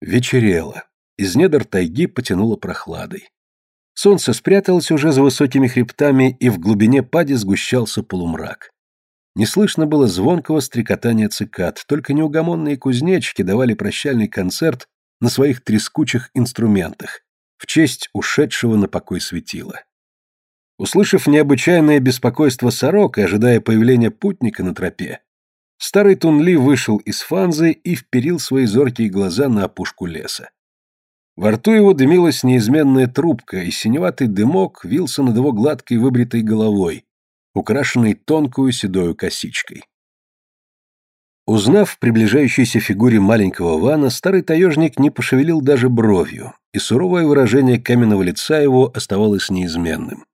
Вечерело. Из недр тайги потянуло прохладой. Солнце спряталось уже за высокими хребтами, и в глубине пади сгущался полумрак. Не слышно было звонкого стрекотания цикад, только неугомонные кузнечики давали прощальный концерт на своих трескучих инструментах в честь ушедшего на покой светила. Услышав необычайное беспокойство сорок и ожидая появления путника на тропе, старый Тунли вышел из фанзы и вперил свои зоркие глаза на опушку леса. Во рту его дымилась неизменная трубка, и синеватый дымок вился над его гладкой выбритой головой, украшенной тонкую седою косичкой. Узнав в приближающейся фигуре маленького Вана, старый таежник не пошевелил даже бровью, и суровое выражение каменного лица его оставалось неизменным.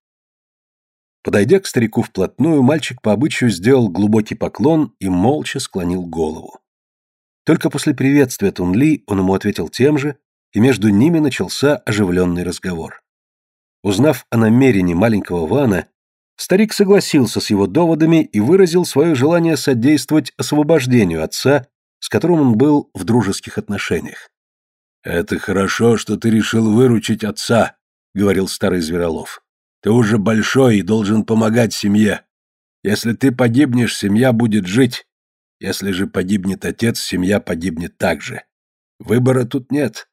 Подойдя к старику вплотную, мальчик по обычаю сделал глубокий поклон и молча склонил голову. Только после приветствия Тунли он ему ответил тем же, и между ними начался оживленный разговор. Узнав о намерении маленького Вана, старик согласился с его доводами и выразил свое желание содействовать освобождению отца, с которым он был в дружеских отношениях. «Это хорошо, что ты решил выручить отца», — говорил старый Зверолов. «Ты уже большой и должен помогать семье. Если ты погибнешь, семья будет жить. Если же погибнет отец, семья погибнет также. Выбора тут нет.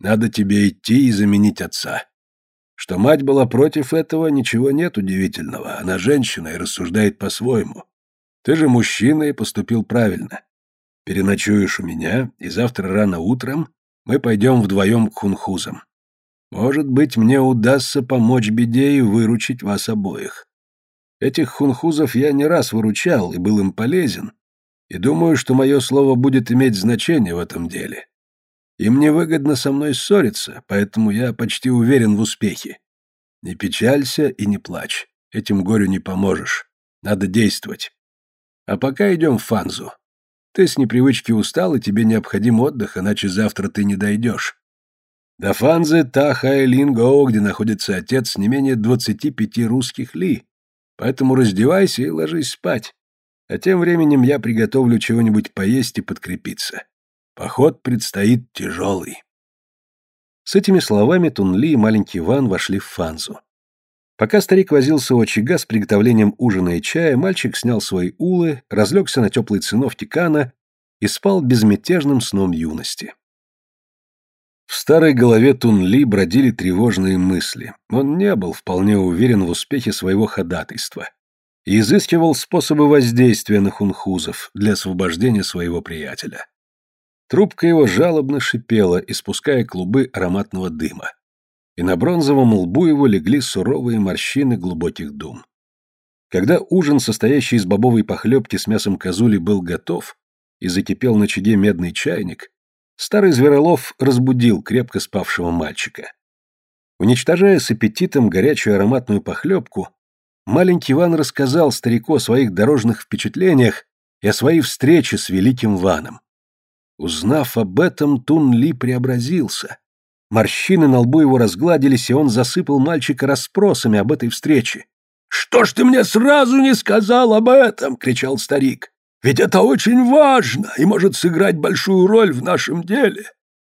Надо тебе идти и заменить отца. Что мать была против этого, ничего нет удивительного. Она женщина и рассуждает по-своему. Ты же мужчина и поступил правильно. Переночуешь у меня, и завтра рано утром мы пойдем вдвоем к хунхузам. Может быть, мне удастся помочь беде и выручить вас обоих. Этих хунхузов я не раз выручал и был им полезен, и думаю, что мое слово будет иметь значение в этом деле. Им невыгодно со мной ссориться, поэтому я почти уверен в успехе. Не печалься и не плачь. Этим горю не поможешь. Надо действовать. А пока идем в Фанзу. Ты с непривычки устал, и тебе необходим отдых, иначе завтра ты не дойдешь. До Фанзы Тахайлингоу, где находится отец, не менее двадцати пяти русских ли. Поэтому раздевайся и ложись спать. А тем временем я приготовлю чего-нибудь поесть и подкрепиться. Поход предстоит тяжелый. С этими словами Тунли и маленький Иван вошли в Фанзу. Пока старик возился у очага с приготовлением ужина и чая, мальчик снял свои улы, разлегся на теплой циновке кана и спал безмятежным сном юности. В старой голове Тунли бродили тревожные мысли. Он не был вполне уверен в успехе своего ходатайства и изыскивал способы воздействия на хунхузов для освобождения своего приятеля. Трубка его жалобно шипела, испуская клубы ароматного дыма. И на бронзовом лбу его легли суровые морщины глубоких дум. Когда ужин, состоящий из бобовой похлебки с мясом козули, был готов и закипел на чуде медный чайник, старый Зверолов разбудил крепко спавшего мальчика. Уничтожая с аппетитом горячую ароматную похлебку, маленький Иван рассказал старику о своих дорожных впечатлениях и о своей встрече с великим Ваном. Узнав об этом, Тун Ли преобразился. Морщины на лбу его разгладились, и он засыпал мальчика расспросами об этой встрече. «Что ж ты мне сразу не сказал об этом?» — кричал старик. «Ведь это очень важно и может сыграть большую роль в нашем деле.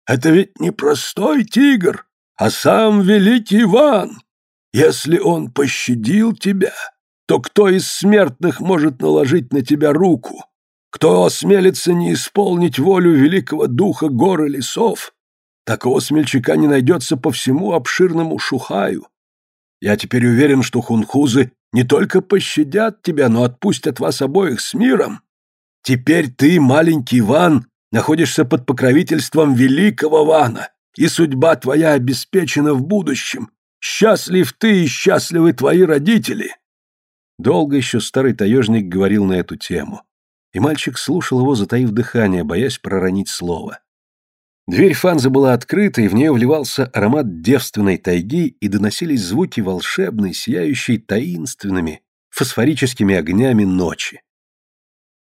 Это ведь не простой тигр, а сам великий Иван. Если он пощадил тебя, то кто из смертных может наложить на тебя руку?» Кто осмелится не исполнить волю великого духа гор и лесов, такого смельчака не найдется по всему обширному Шухаю. Я теперь уверен, что хунхузы не только пощадят тебя, но отпустят вас обоих с миром. Теперь ты, маленький Ван, находишься под покровительством великого Вана, и судьба твоя обеспечена в будущем. Счастлив ты и счастливы твои родители. Долго еще старый таежник говорил на эту тему и мальчик слушал его, затаив дыхание, боясь проронить слово. Дверь фанзы была открыта, и в нее вливался аромат девственной тайги, и доносились звуки волшебной, сияющей таинственными, фосфорическими огнями ночи.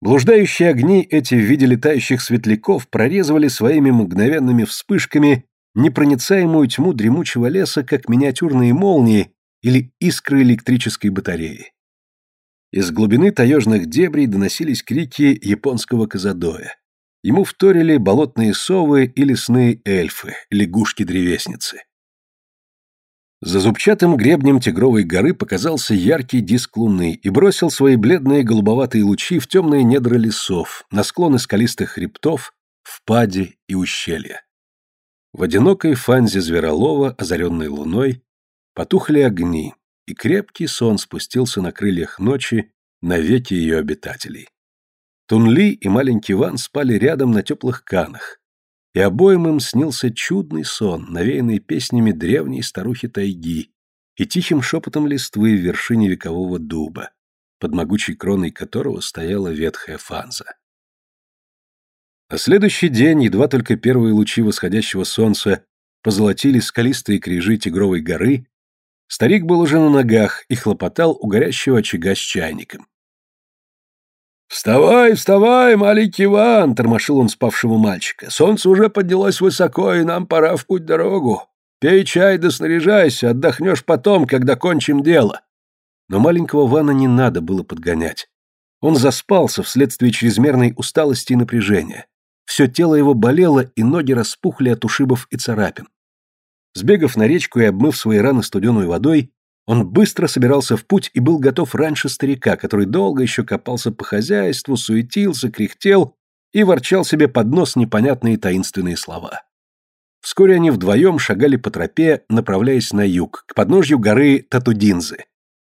Блуждающие огни эти в виде летающих светляков прорезывали своими мгновенными вспышками непроницаемую тьму дремучего леса, как миниатюрные молнии или искры электрической батареи. Из глубины таежных дебрей доносились крики японского казадоя. Ему вторили болотные совы и лесные эльфы, лягушки-древесницы. За зубчатым гребнем Тигровой горы показался яркий диск луны и бросил свои бледные голубоватые лучи в темные недра лесов, на склоны скалистых хребтов, впади и ущелья. В одинокой фанзе Зверолова, озаренной луной, потухли огни, и крепкий сон спустился на крыльях ночи на веки ее обитателей. Тунли и маленький Ван спали рядом на теплых канах, и обоим им снился чудный сон, навеянный песнями древней старухи тайги и тихим шепотом листвы в вершине векового дуба, под могучей кроной которого стояла ветхая фанза. На следующий день, едва только первые лучи восходящего солнца позолотили скалистые крижи Тигровой горы, старик был уже на ногах и хлопотал у горящего очага с чайником. «Вставай, вставай, маленький Иван!» — тормошил он спавшего мальчика. «Солнце уже поднялось высоко, и нам пора в путь-дорогу. Пей чай да снаряжайся, отдохнешь потом, когда кончим дело». Но маленького Вана не надо было подгонять. Он заспался вследствие чрезмерной усталости и напряжения. Все тело его болело, и ноги распухли от ушибов и царапин. Сбегав на речку и обмыв свои раны студеной водой, он быстро собирался в путь и был готов раньше старика, который долго еще копался по хозяйству, суетился, кряхтел и ворчал себе под нос непонятные таинственные слова. Вскоре они вдвоем шагали по тропе, направляясь на юг, к подножью горы Татудинзы,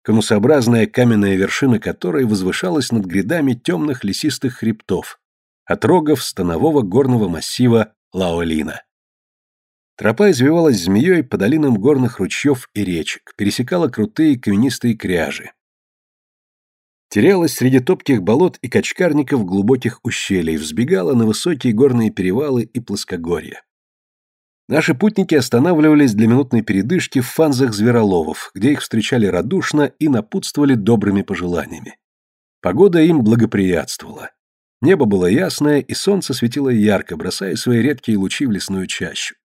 конусообразная каменная вершина которой возвышалась над грядами темных лесистых хребтов, отрогов станового горного массива Лаолина. Тропа извивалась змеей по долинам горных ручьев и речек, пересекала крутые каменистые кряжи. Терялась среди топких болот и качкарников глубоких ущелий, взбегала на высокие горные перевалы и плоскогорья. Наши путники останавливались для минутной передышки в фанзах звероловов, где их встречали радушно и напутствовали добрыми пожеланиями. Погода им благоприятствовала. Небо было ясное, и солнце светило ярко, бросая свои редкие лучи в лесную чащу.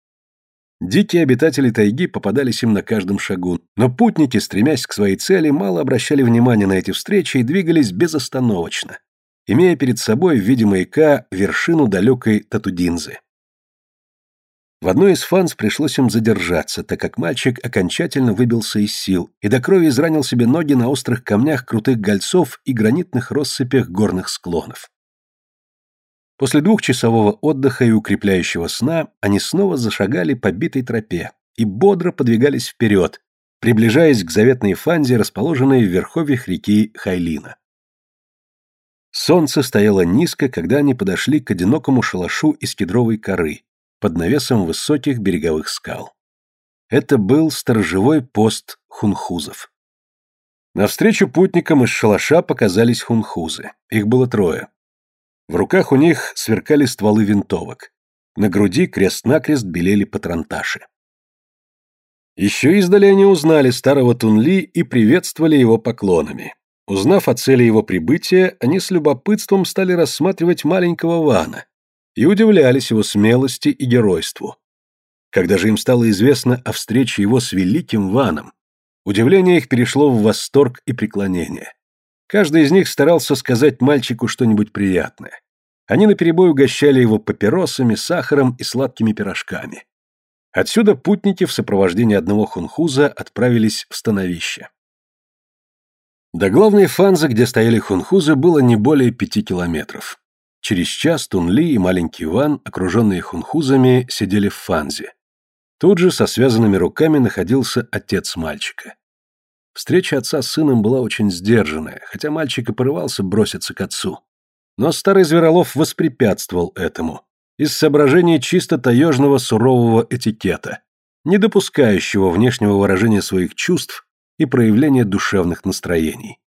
Дикие обитатели тайги попадались им на каждом шагу, но путники, стремясь к своей цели, мало обращали внимания на эти встречи и двигались безостановочно, имея перед собой в виде маяка вершину далекой Татудинзы. В одной из фанс пришлось им задержаться, так как мальчик окончательно выбился из сил и до крови изранил себе ноги на острых камнях крутых гольцов и гранитных россыпях горных склонов. После двухчасового отдыха и укрепляющего сна они снова зашагали по битой тропе и бодро подвигались вперед, приближаясь к заветной фанзе, расположенной в верховьях реки Хайлина. Солнце стояло низко, когда они подошли к одинокому шалашу из кедровой коры, под навесом высоких береговых скал. Это был сторожевой пост хунхузов. Навстречу путникам из шалаша показались хунхузы. Их было трое. В руках у них сверкали стволы винтовок. На груди крест-накрест белели патронташи. Еще издали они узнали старого Тунли и приветствовали его поклонами. Узнав о цели его прибытия, они с любопытством стали рассматривать маленького Вана и удивлялись его смелости и геройству. Когда же им стало известно о встрече его с великим Ваном, удивление их перешло в восторг и преклонение. Каждый из них старался сказать мальчику что-нибудь приятное. Они наперебой угощали его папиросами, сахаром и сладкими пирожками. Отсюда путники в сопровождении одного хунхуза отправились в становище. До главной фанзы, где стояли хунхузы, было не более пяти километров. Через час Тунли и маленький Иван, окруженные хунхузами, сидели в фанзе. Тут же со связанными руками находился отец мальчика. Встреча отца с сыном была очень сдержанная, хотя мальчик и порывался броситься к отцу. Но старый Зверолов воспрепятствовал этому, из соображений чисто таежного сурового этикета, не допускающего внешнего выражения своих чувств и проявления душевных настроений.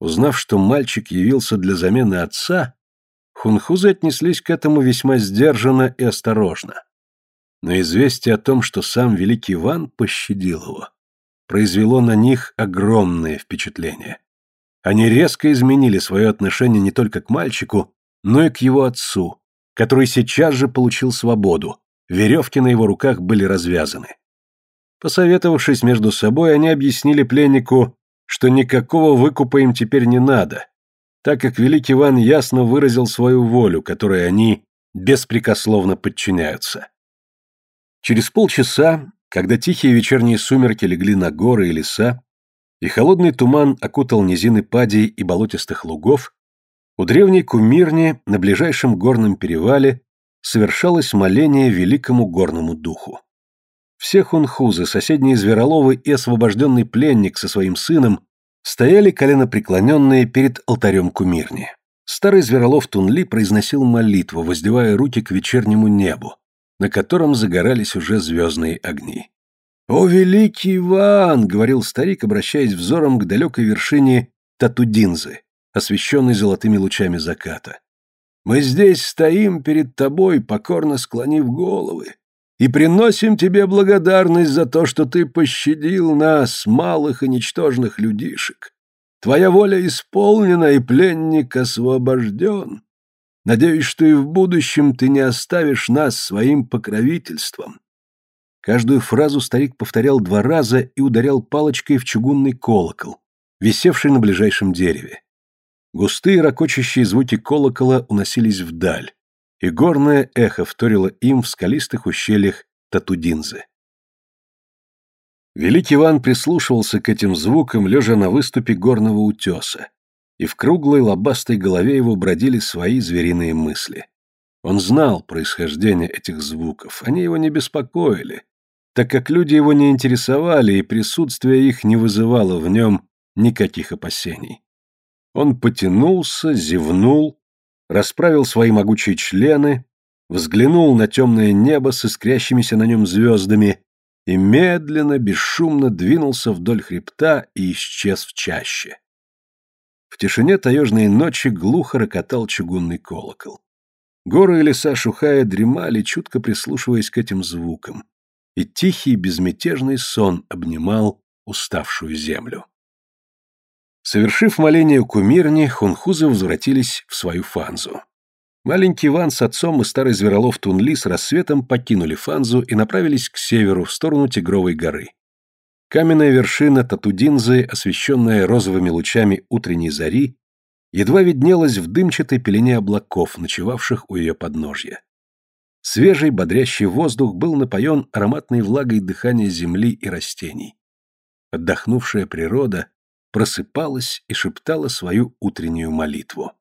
Узнав, что мальчик явился для замены отца, хунхузы отнеслись к этому весьма сдержанно и осторожно. Но известие о том, что сам великий Иван пощадил его, произвело на них огромное впечатление. Они резко изменили свое отношение не только к мальчику, но и к его отцу, который сейчас же получил свободу, веревки на его руках были развязаны. Посоветовавшись между собой, они объяснили пленнику, что никакого выкупа им теперь не надо, так как великий Иван ясно выразил свою волю, которой они беспрекословно подчиняются. Через полчаса, когда тихие вечерние сумерки легли на горы и леса, и холодный туман окутал низины падей и болотистых лугов, у древней кумирни на ближайшем горном перевале совершалось моление великому горному духу. Все хунхузы, соседние звероловы и освобожденный пленник со своим сыном стояли коленопреклоненные перед алтарем кумирни. Старый зверолов Тунли произносил молитву, воздевая руки к вечернему небу, на котором загорались уже звездные огни. «О, великий Иван!» — говорил старик, обращаясь взором к далекой вершине Татудинзы, освещенной золотыми лучами заката. «Мы здесь стоим перед тобой, покорно склонив головы, и приносим тебе благодарность за то, что ты пощадил нас, малых и ничтожных людишек. Твоя воля исполнена, и пленник освобожден. Надеюсь, что и в будущем ты не оставишь нас своим покровительством. Каждую фразу старик повторял два раза и ударял палочкой в чугунный колокол, висевший на ближайшем дереве. Густые ракочащие звуки колокола уносились вдаль, и горное эхо вторило им в скалистых ущельях Татудинзы. Великий Иван прислушивался к этим звукам, лежа на выступе горного утеса, и в круглой лобастой голове его бродили свои звериные мысли. Он знал происхождение этих звуков, они его не беспокоили, так как люди его не интересовали, и присутствие их не вызывало в нем никаких опасений. Он потянулся, зевнул, расправил свои могучие члены, взглянул на темное небо с искрящимися на нем звездами и медленно, бесшумно двинулся вдоль хребта и исчез в чаще. В тишине таежной ночи глухо рокотал чугунный колокол. Горы и леса Шухая дремали, чутко прислушиваясь к этим звукам, и тихий безмятежный сон обнимал уставшую землю. Совершив моление кумирни, хунхузы возвратились в свою фанзу. Маленький Иван с отцом и старый зверолов Тунли с рассветом покинули фанзу и направились к северу, в сторону Тигровой горы. Каменная вершина Татудинзы, освещенная розовыми лучами утренней зари, едва виднелась в дымчатой пелене облаков, ночевавших у ее подножья. Свежий, бодрящий воздух был напоен ароматной влагой дыхания земли и растений. Отдохнувшая природа просыпалась и шептала свою утреннюю молитву.